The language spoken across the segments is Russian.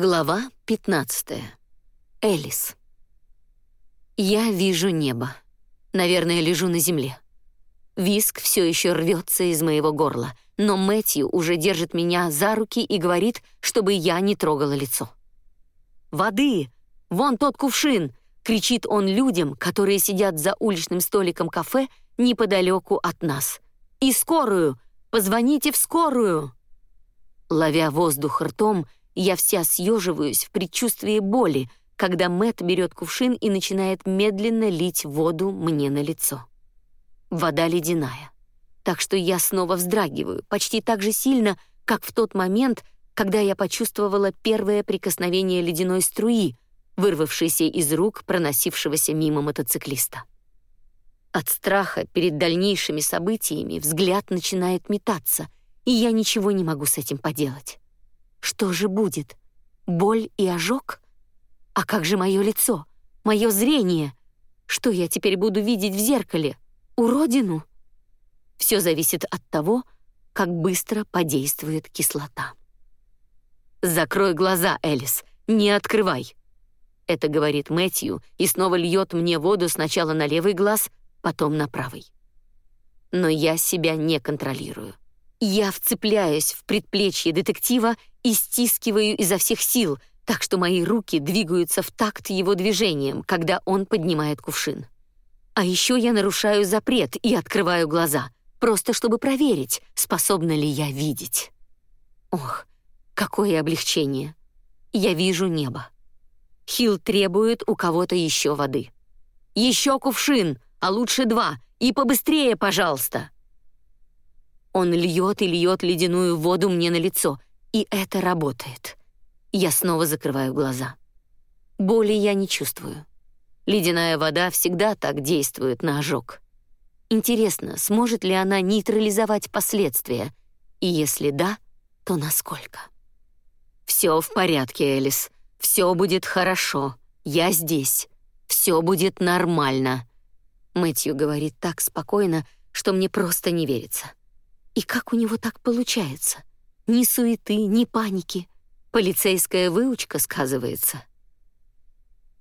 Глава 15. Элис. Я вижу небо. Наверное, лежу на земле. Виск все еще рвется из моего горла, но Мэтью уже держит меня за руки и говорит, чтобы я не трогала лицо. «Воды! Вон тот кувшин!» — кричит он людям, которые сидят за уличным столиком кафе неподалеку от нас. «И скорую! Позвоните в скорую!» Ловя воздух ртом, я вся съеживаюсь в предчувствии боли, когда Мэт берет кувшин и начинает медленно лить воду мне на лицо. Вода ледяная. Так что я снова вздрагиваю, почти так же сильно, как в тот момент, когда я почувствовала первое прикосновение ледяной струи, вырвавшейся из рук проносившегося мимо мотоциклиста. От страха перед дальнейшими событиями взгляд начинает метаться, и я ничего не могу с этим поделать. Что же будет? Боль и ожог? А как же мое лицо? Мое зрение? Что я теперь буду видеть в зеркале? Уродину? Все зависит от того, как быстро подействует кислота. «Закрой глаза, Элис, не открывай!» Это говорит Мэтью и снова льет мне воду сначала на левый глаз, потом на правый. Но я себя не контролирую. Я вцепляюсь в предплечье детектива и стискиваю изо всех сил, так что мои руки двигаются в такт его движением, когда он поднимает кувшин. А еще я нарушаю запрет и открываю глаза, просто чтобы проверить, способна ли я видеть. Ох, какое облегчение. Я вижу небо. Хил требует у кого-то еще воды. Еще кувшин, а лучше два, и побыстрее, пожалуйста. Он льет и льет ледяную воду мне на лицо, и это работает. Я снова закрываю глаза. Боли я не чувствую. Ледяная вода всегда так действует на ожог. Интересно, сможет ли она нейтрализовать последствия? И если да, то насколько? Все в порядке, Элис. Все будет хорошо. Я здесь. Все будет нормально. Мэтью говорит так спокойно, что мне просто не верится. И как у него так получается? Ни суеты, ни паники. Полицейская выучка сказывается.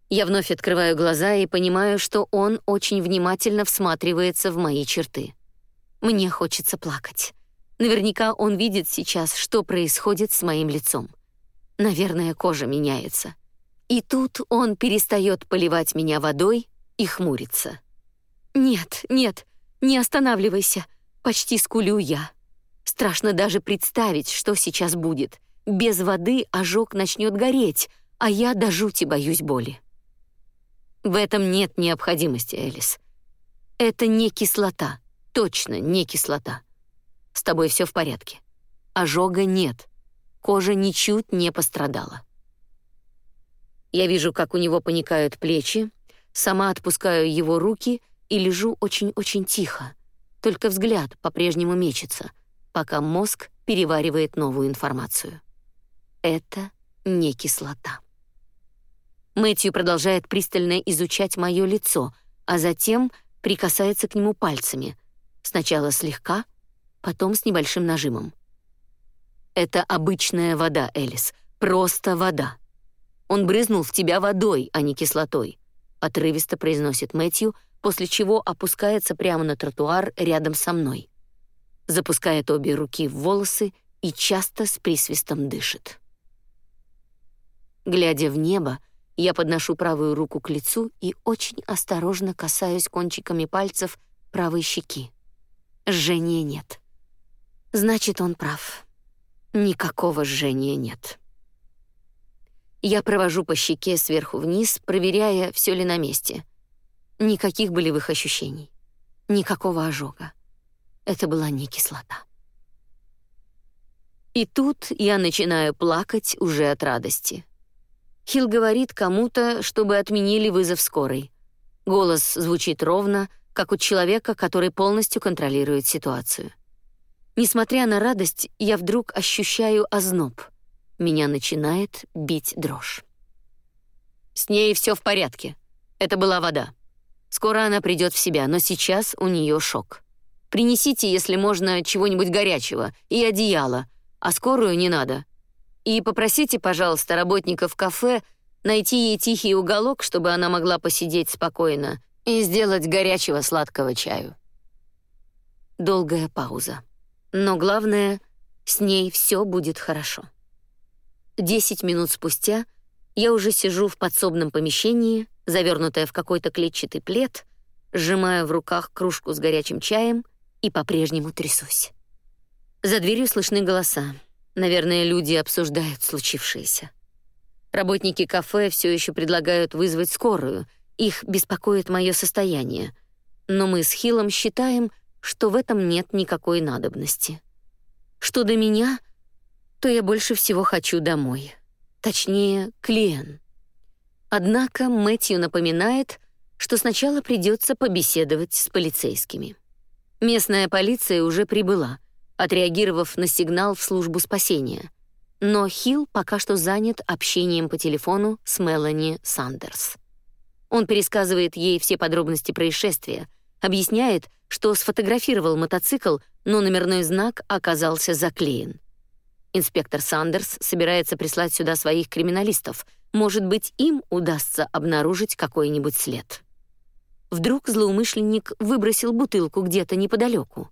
Я вновь открываю глаза и понимаю, что он очень внимательно всматривается в мои черты. Мне хочется плакать. Наверняка он видит сейчас, что происходит с моим лицом. Наверное, кожа меняется. И тут он перестает поливать меня водой и хмурится. «Нет, нет, не останавливайся», Почти скулю я. Страшно даже представить, что сейчас будет. Без воды ожог начнет гореть, а я до жути боюсь боли. В этом нет необходимости, Элис. Это не кислота, точно не кислота. С тобой все в порядке. Ожога нет. Кожа ничуть не пострадала. Я вижу, как у него паникают плечи, сама отпускаю его руки и лежу очень-очень тихо, только взгляд по-прежнему мечется, пока мозг переваривает новую информацию. Это не кислота. Мэтью продолжает пристально изучать мое лицо, а затем прикасается к нему пальцами. Сначала слегка, потом с небольшим нажимом. Это обычная вода, Элис, просто вода. Он брызнул в тебя водой, а не кислотой, отрывисто произносит Мэтью, после чего опускается прямо на тротуар рядом со мной. Запускает обе руки в волосы и часто с присвистом дышит. Глядя в небо, я подношу правую руку к лицу и очень осторожно касаюсь кончиками пальцев правой щеки. Жжения нет. Значит, он прав. Никакого жжения нет. Я провожу по щеке сверху вниз, проверяя, все ли на месте — Никаких болевых ощущений. Никакого ожога. Это была не кислота. И тут я начинаю плакать уже от радости. Хил говорит кому-то, чтобы отменили вызов скорой. Голос звучит ровно, как у человека, который полностью контролирует ситуацию. Несмотря на радость, я вдруг ощущаю озноб. Меня начинает бить дрожь. С ней все в порядке. Это была вода. Скоро она придет в себя, но сейчас у нее шок. Принесите, если можно, чего-нибудь горячего и одеяло, а скорую не надо. И попросите, пожалуйста, работников кафе найти ей тихий уголок, чтобы она могла посидеть спокойно и сделать горячего сладкого чаю. Долгая пауза. Но главное, с ней все будет хорошо. Десять минут спустя я уже сижу в подсобном помещении, завернутая в какой-то клетчатый плед, сжимая в руках кружку с горячим чаем и по-прежнему трясусь. За дверью слышны голоса. Наверное, люди обсуждают случившееся. Работники кафе все еще предлагают вызвать скорую. Их беспокоит мое состояние. Но мы с Хилом считаем, что в этом нет никакой надобности. Что до меня, то я больше всего хочу домой. Точнее, к Лен. Однако Мэтью напоминает, что сначала придется побеседовать с полицейскими. Местная полиция уже прибыла, отреагировав на сигнал в службу спасения. Но Хилл пока что занят общением по телефону с Мелани Сандерс. Он пересказывает ей все подробности происшествия, объясняет, что сфотографировал мотоцикл, но номерной знак оказался заклеен. Инспектор Сандерс собирается прислать сюда своих криминалистов. Может быть, им удастся обнаружить какой-нибудь след. Вдруг злоумышленник выбросил бутылку где-то неподалеку.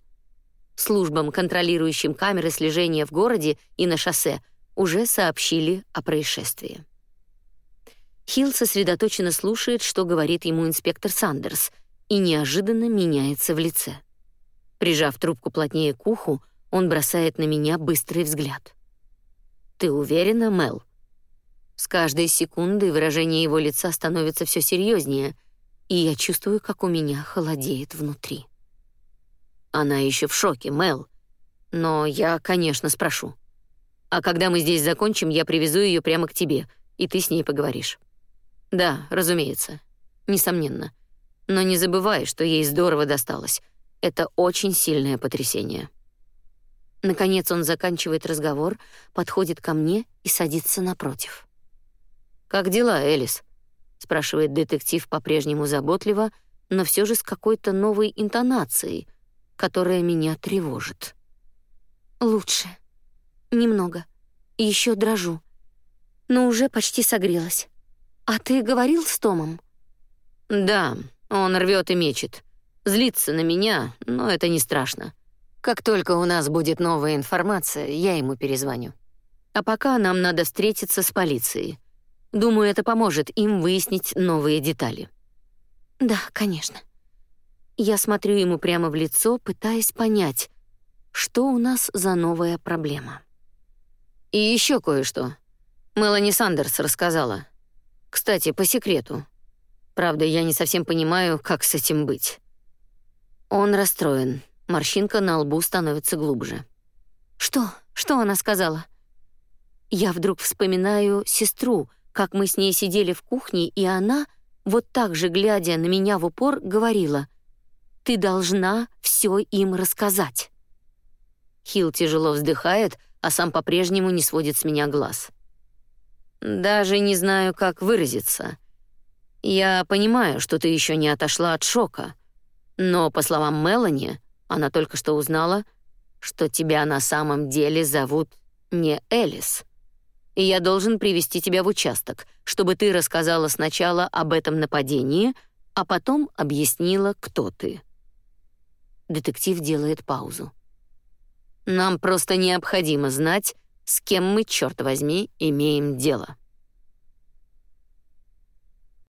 Службам, контролирующим камеры слежения в городе и на шоссе, уже сообщили о происшествии. Хилл сосредоточенно слушает, что говорит ему инспектор Сандерс, и неожиданно меняется в лице. Прижав трубку плотнее к уху, он бросает на меня быстрый взгляд. «Ты уверена, Мел?» С каждой секундой выражение его лица становится все серьезнее, и я чувствую, как у меня холодеет внутри. Она еще в шоке, Мел. Но я, конечно, спрошу. А когда мы здесь закончим, я привезу ее прямо к тебе, и ты с ней поговоришь. Да, разумеется. Несомненно. Но не забывай, что ей здорово досталось. Это очень сильное потрясение. Наконец он заканчивает разговор, подходит ко мне и садится напротив. Как дела, Элис? Спрашивает детектив по-прежнему заботливо, но все же с какой-то новой интонацией, которая меня тревожит. Лучше. Немного. Еще дрожу. Но уже почти согрелась. А ты говорил с Томом? Да, он рвет и мечет. Злится на меня, но это не страшно. Как только у нас будет новая информация, я ему перезвоню. А пока нам надо встретиться с полицией. Думаю, это поможет им выяснить новые детали. Да, конечно. Я смотрю ему прямо в лицо, пытаясь понять, что у нас за новая проблема. И еще кое-что. Мелани Сандерс рассказала. Кстати, по секрету. Правда, я не совсем понимаю, как с этим быть. Он расстроен. Морщинка на лбу становится глубже. Что? Что она сказала? Я вдруг вспоминаю сестру, как мы с ней сидели в кухне, и она, вот так же глядя на меня в упор, говорила: "Ты должна все им рассказать". Хил тяжело вздыхает, а сам по-прежнему не сводит с меня глаз. Даже не знаю, как выразиться. Я понимаю, что ты еще не отошла от шока, но по словам Мелани, она только что узнала, что тебя на самом деле зовут не Элис и я должен привести тебя в участок, чтобы ты рассказала сначала об этом нападении, а потом объяснила, кто ты. Детектив делает паузу. Нам просто необходимо знать, с кем мы, черт возьми, имеем дело.